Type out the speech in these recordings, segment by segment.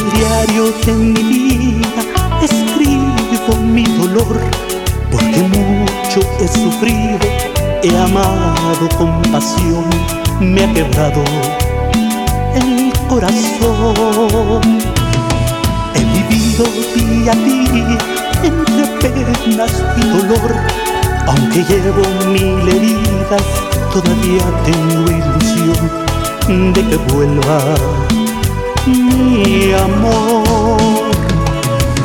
diario de mi vida escribo mi dolor, porque mucho he sufrido, he amado con pasión, me ha quebrado el corazón. He vivido día a día entre penas y dolor, aunque llevo mil heridas, todavía tengo ilusión de que vuelva mi amor.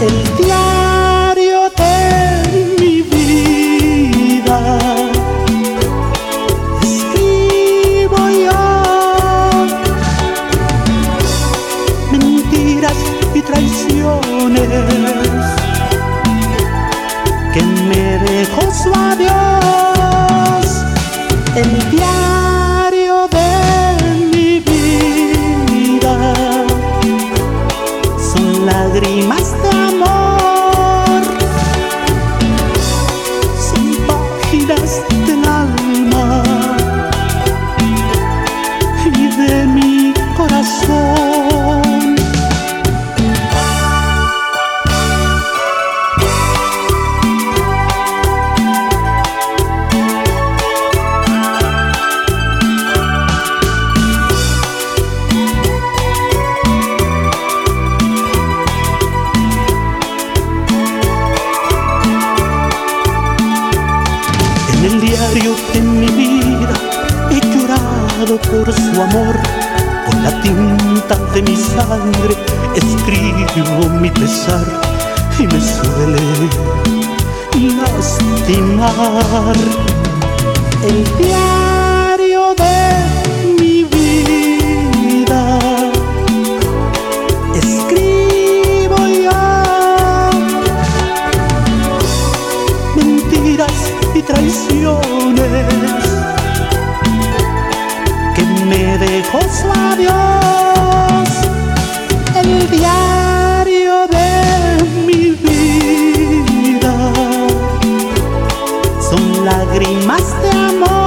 El diario de mi vida escribo yo mentiras y traiciones que me dejó su adiós. El diario diario de mi vida he llorado por su amor, con la tinta de mi sangre escribo mi pesar y me suele lastimar. El diario de y traiciones que me dejó su adiós. El diario de mi vida son lágrimas de amor